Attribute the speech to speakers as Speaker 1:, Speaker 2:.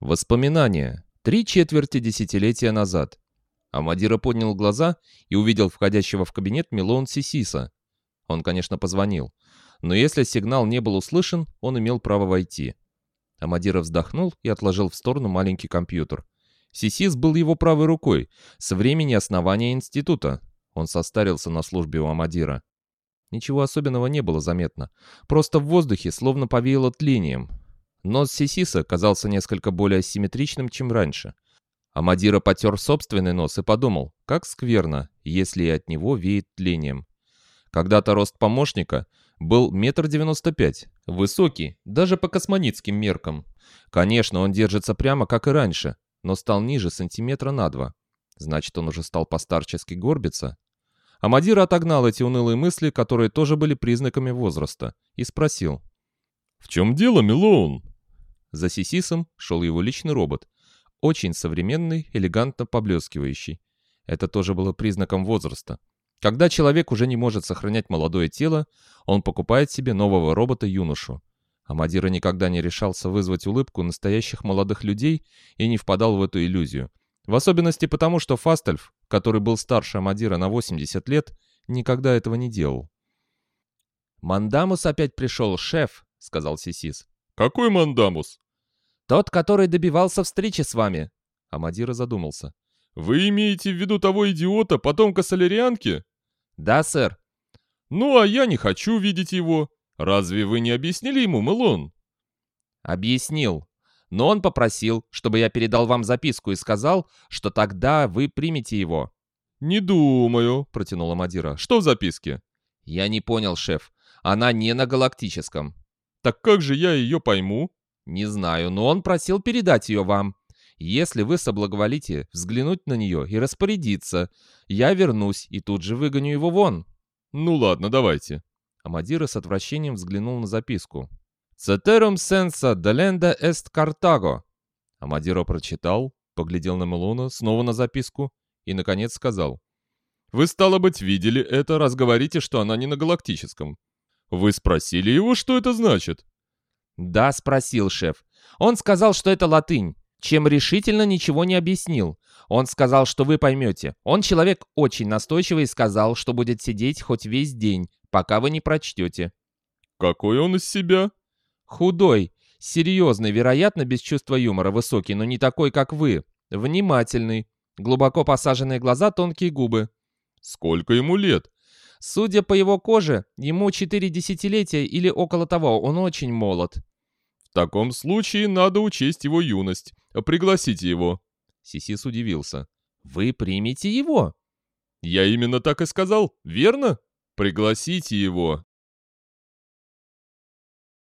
Speaker 1: Воспоминания. Три четверти десятилетия назад. Амадира поднял глаза и увидел входящего в кабинет Милон Сисиса. Он, конечно, позвонил. Но если сигнал не был услышан, он имел право войти. Амадира вздохнул и отложил в сторону маленький компьютер. Сисис был его правой рукой со времени основания института. Он состарился на службе у Амадира. Ничего особенного не было заметно. Просто в воздухе словно повеяло тлением. Нос Сисиса казался несколько более симметричным, чем раньше. Амадира потер собственный нос и подумал, как скверно, если и от него веет тлением. Когда-то рост помощника был метр девяносто пять, высокий, даже по космонитским меркам. Конечно, он держится прямо, как и раньше, но стал ниже сантиметра на два. Значит, он уже стал постарчески горбиться. Амадир отогнал эти унылые мысли, которые тоже были признаками возраста, и спросил.
Speaker 2: «В чем дело, Милоун?»
Speaker 1: За Сисисом шел его личный робот. Очень современный, элегантно поблескивающий. Это тоже было признаком возраста. Когда человек уже не может сохранять молодое тело, он покупает себе нового робота-юношу. Амадира никогда не решался вызвать улыбку настоящих молодых людей и не впадал в эту иллюзию. В особенности потому, что Фастельф, который был старше Амадира на 80 лет, никогда этого не делал. «Мандамус опять пришел, шеф», — сказал Сисис.
Speaker 2: «Какой Мандамус?»
Speaker 1: «Тот, который добивался встречи с вами». Амадира задумался.
Speaker 2: «Вы имеете в виду того идиота, потомка солерианки?»
Speaker 1: «Да, сэр».
Speaker 2: «Ну, а я не хочу видеть его. Разве вы не объяснили ему, Мэлон?»
Speaker 1: «Объяснил. Но он попросил, чтобы я передал вам записку и сказал, что тогда вы примете его».
Speaker 2: «Не думаю», — протянула Мадира. «Что в записке?»
Speaker 1: «Я не понял, шеф. Она не на галактическом».
Speaker 2: Так как же я ее пойму?
Speaker 1: Не знаю, но он просил передать ее вам. Если вы соблаговолите взглянуть на нее и распорядиться, я вернусь и тут же выгоню его вон.
Speaker 2: Ну ладно, давайте.
Speaker 1: Амадира с отвращением взглянул на записку. «Ceterum sensa delenda est Carthago». Амадиро прочитал, поглядел на Мелона, снова на записку и, наконец, сказал.
Speaker 2: «Вы, стало быть, видели это, раз говорите, что она не на галактическом. Вы спросили его, что это значит?
Speaker 1: Да, спросил шеф. Он сказал, что это латынь, чем решительно ничего не объяснил. Он сказал, что вы поймете. Он человек очень настойчивый и сказал, что будет сидеть хоть весь день, пока вы не прочтете.
Speaker 2: Какой он из себя?
Speaker 1: Худой, серьезный, вероятно, без чувства юмора, высокий, но не такой, как вы. Внимательный, глубоко посаженные глаза, тонкие губы.
Speaker 2: Сколько ему лет?
Speaker 1: Судя по его коже, ему четыре десятилетия или около того, он очень молод.
Speaker 2: В таком случае надо учесть его юность. Пригласите его.
Speaker 1: Сисис удивился. Вы примете его?
Speaker 2: Я именно так и сказал, верно? Пригласите его.